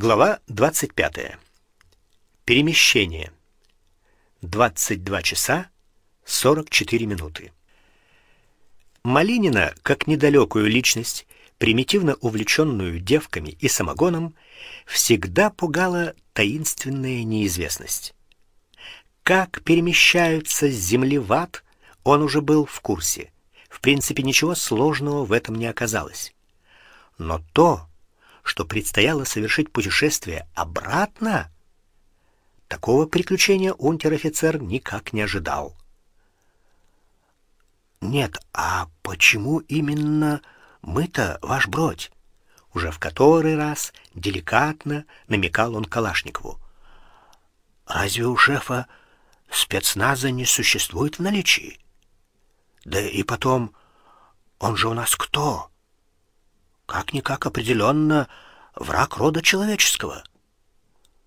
Глава 25. Перемещение. 22 часа 44 минуты. Малинина, как недалекую личность, примитивно увлеченную девками и самогоном, всегда пугала таинственная неизвестность. Как перемещаются с земли в ад, он уже был в курсе. В принципе, ничего сложного в этом не оказалось. Но то, что предстояло совершить путешествие обратно, такого приключения унтер-офицер никак не ожидал. Нет, а почему именно мы-то, ваш бродь? Уже в который раз деликатно намекал он Калашникову. Разве у шефа спецназа не существует в наличии? Да и потом, он же у нас кто? Как-никак определенно враг рода человеческого.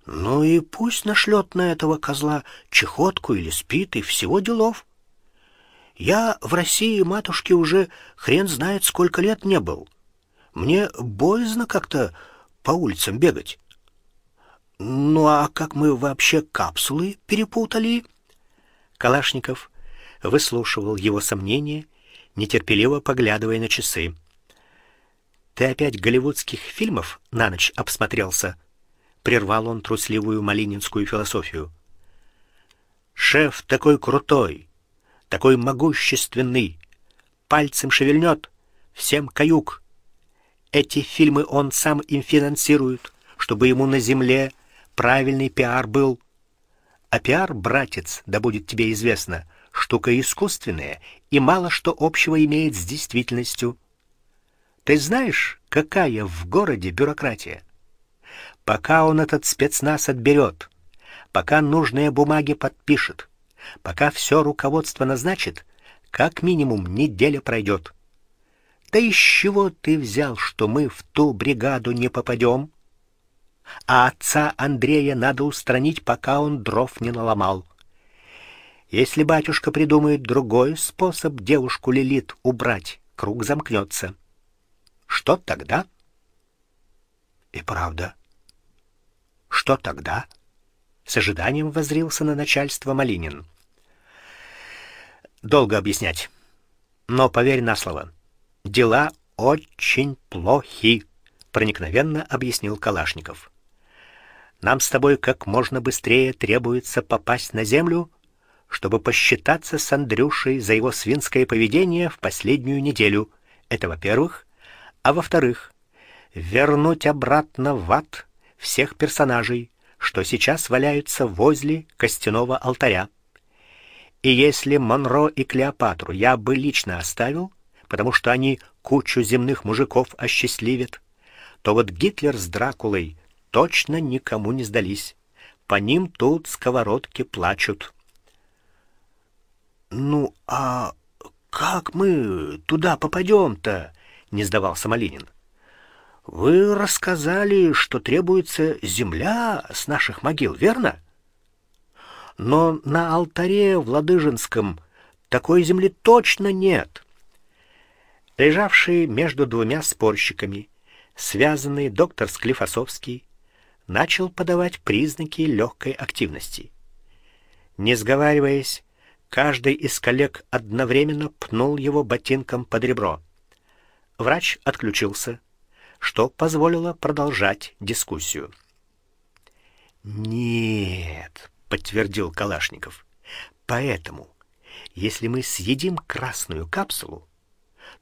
Ну и пусть нашлет на этого козла чехотку или спит, и всего делов. Я в России, матушке, уже хрен знает сколько лет не был. Мне боязно как-то по улицам бегать. Ну а как мы вообще капсулы перепутали? Калашников выслушивал его сомнения, нетерпеливо поглядывая на часы. Ты опять голливудских фильмов на ночь обсмотрелся? Прервал он трусливую малининскую философию. Шеф такой крутой, такой могущественный, пальцем шевельнет, всем каюк. Эти фильмы он сам им финансирует, чтобы ему на земле правильный пиар был. А пиар, братец, да будет тебе известно, штука искусственная и мало что общего имеет с действительностью. Ты знаешь, какая в городе бюрократия? Пока он этот спецназ отберет, пока нужные бумаги подпишет, пока все руководство назначит, как минимум неделя пройдет. Да из чего ты взял, что мы в ту бригаду не попадем? А отца Андрея надо устранить, пока он дров не наломал. Если батюшка придумает другой способ девушку Лилит убрать, круг замкнется. Что тогда? И правда. Что тогда? С ожиданием воззрился на начальство Малинин. Долго объяснять. Но поверь на слово. Дела очень плохи, проникновенно объяснил Калашников. Нам с тобой как можно быстрее требуется попасть на землю, чтобы посчитаться с Андрюшей за его свинское поведение в последнюю неделю. Это, во-первых, а во-вторых, вернуть обратно в ад всех персонажей, что сейчас валяются возле костяного алтаря. И если Монро и Клеопатру я бы лично оставил, потому что они кучу земных мужиков осчастливят, то вот Гитлер с Дракулой точно никому не сдались. По ним тут сковородки плачут. Ну, а как мы туда попадем-то? Не сдавался Малинин. Вы рассказали, что требуется земля с наших могил, верно? Но на алтаре в такой земли точно нет. Лежавший между двумя спорщиками, связанный доктор Склифосовский, начал подавать признаки легкой активности. Не сговариваясь, каждый из коллег одновременно пнул его ботинком под ребро. Врач отключился, что позволило продолжать дискуссию. Нет, подтвердил Калашников. Поэтому, если мы съедим красную капсулу,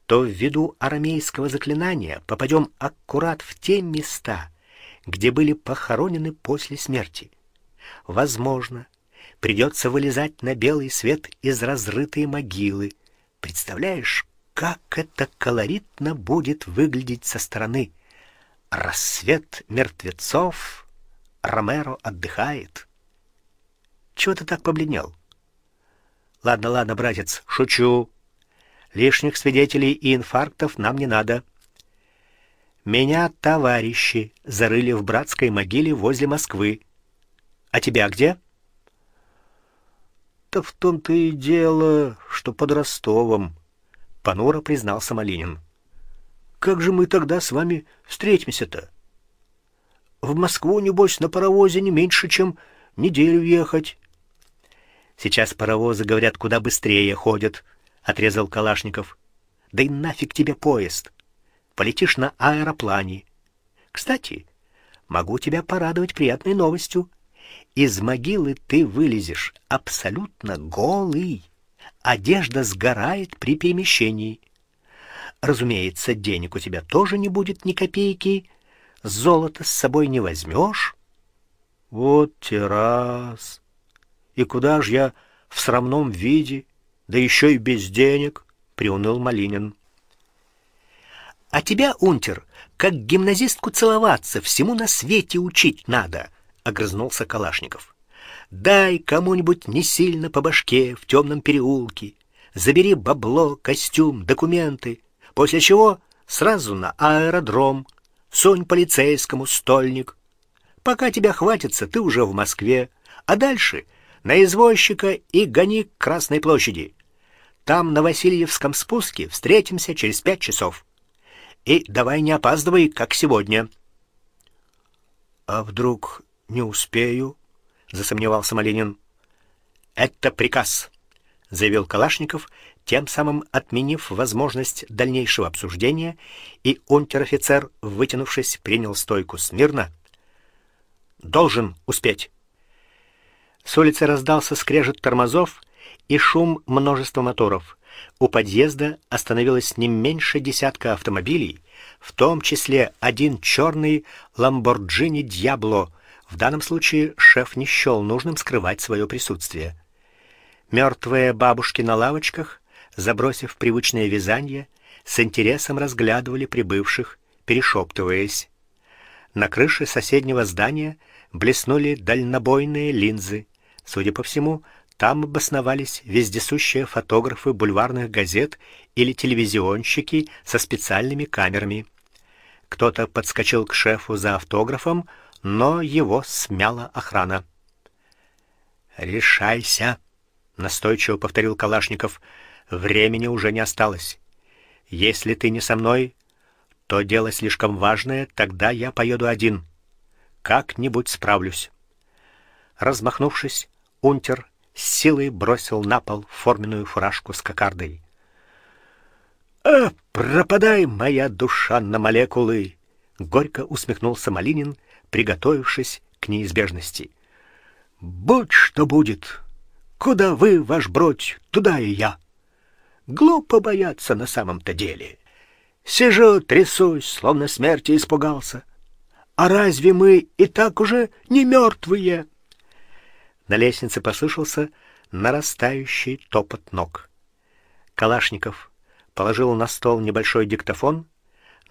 то ввиду арамейского заклинания попадем аккурат в те места, где были похоронены после смерти. Возможно, придется вылезать на белый свет из разрытой могилы. Представляешь, как это колоритно будет выглядеть со стороны. Рассвет мертвецов, Ромеро отдыхает. Чего ты так побледнел? Ладно, ладно, братец, шучу. Лишних свидетелей и инфарктов нам не надо. Меня товарищи зарыли в братской могиле возле Москвы. А тебя где? Да в том-то и дело, что под Ростовом понуро признался Малинин. Как же мы тогда с вами встретимся-то? в Москву, небось, на паровозе не меньше, чем неделю ехать. Сейчас паровозы, говорят, куда быстрее ходят, отрезал Калашников. Да и нафиг тебе поезд. Полетишь на аэроплане. Кстати, могу тебя порадовать приятной новостью. Из могилы ты вылезешь абсолютно голый. Одежда сгорает при перемещении. Разумеется, денег у тебя тоже не будет ни копейки. Золото с собой не возьмешь. Вот террас. И куда ж я в срамном виде, да еще и без денег, приуныл Малинин. А тебя, унтер, как гимназистку целоваться всему на свете учить надо, огрызнулся Калашников. Дай кому-нибудь не сильно по башке в темном переулке, забери бабло, костюм, документы, после чего сразу на аэродром, сунь полицейскому стольник. Пока тебя хватится, ты уже в Москве, а дальше на извозчика и гони к Красной площади. Там на Васильевском спуске встретимся через пять часов. И давай не опаздывай, как сегодня. А вдруг не успею? Засомневался Малинин. Это приказ, заявил Калашников, тем самым отменив возможность дальнейшего обсуждения, и унтер-офицер, вытянувшись, принял стойку смирно. Должен успеть. С улицы раздался скрежет тормозов и шум множества моторов. У подъезда остановилось не меньше десятка автомобилей, в том числе один черный Lamborghini Diablo. В данном случае шеф не счел нужным скрывать свое присутствие. Мертвые бабушки на лавочках, забросив привычное вязание, с интересом разглядывали прибывших, перешептываясь. На крыше соседнего здания блеснули дальнобойные линзы. Судя по всему, там обосновались вездесущие фотографы бульварных газет или телевизионщики со специальными камерами. Кто-то подскочил к шефу за автографом, но его смяла охрана. "Решайся", настойчиво повторил Калашников. "Времени уже не осталось. Если ты не со мной, то дело слишком важное, тогда я поеду один. Как-нибудь справлюсь". Размахнувшись, унтер с силой бросил на пол форменную фуражку с кокардой. «А, пропадай, моя душа на молекулы!» — горько усмехнулся Малинин, приготовившись к неизбежности. «Будь что будет! Куда вы, ваш бродь, туда и я!» Глупо бояться на самом-то деле. Сижу, трясусь, словно смерти испугался. А разве мы и так уже не мертвые?» На лестнице послышался нарастающий топот ног. Калашников положил на стол небольшой диктофон,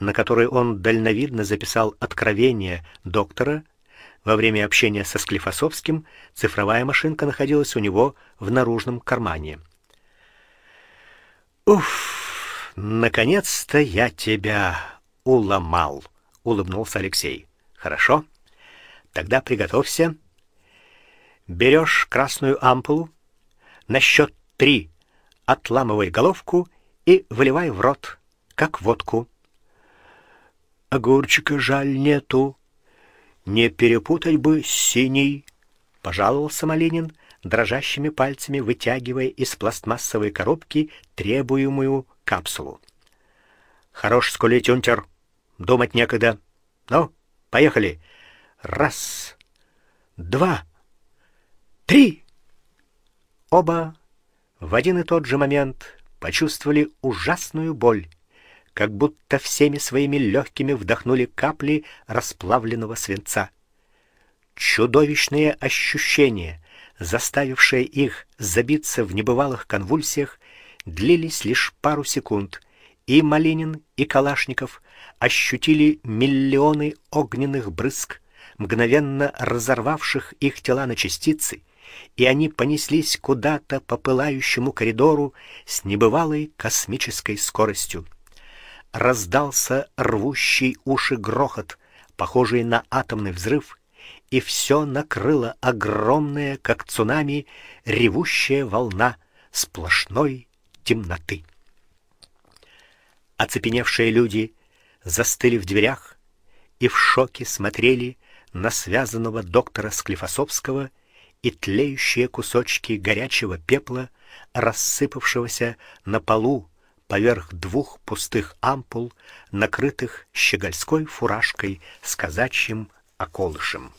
на который он дальновидно записал откровение доктора. Во время общения со Склифосовским цифровая машинка находилась у него в наружном кармане. Уф, наконец-то я тебя уломал, улыбнулся Алексей. Хорошо. Тогда приготовься берешь красную ампулу, на счет три отламывай головку и выливай в рот, как водку. Огурчика жаль нету. Не перепутать бы с синей, пожаловался Малинин, дрожащими пальцами вытягивая из пластмассовой коробки требуемую капсулу. Хорош скулить, унтер. Думать некогда. Ну, поехали. Раз. Два. Три. Оба в один и тот же момент почувствовали ужасную боль, как будто всеми своими легкими вдохнули капли расплавленного свинца. Чудовищные ощущения, заставившие их забиться в небывалых конвульсиях, длились лишь пару секунд, и Малинин, и Калашников ощутили миллионы огненных брызг, мгновенно разорвавших их тела на частицы и они понеслись куда-то по пылающему коридору с небывалой космической скоростью. Раздался рвущий уши грохот, похожий на атомный взрыв, и все накрыло огромная, как цунами, ревущая волна сплошной темноты. Оцепеневшие люди застыли в дверях и в шоке смотрели на связанного доктора Склифосовского и тлеющие кусочки горячего пепла, рассыпавшегося на полу поверх двух пустых ампул, накрытых щегольской фуражкой с казачьим околышем.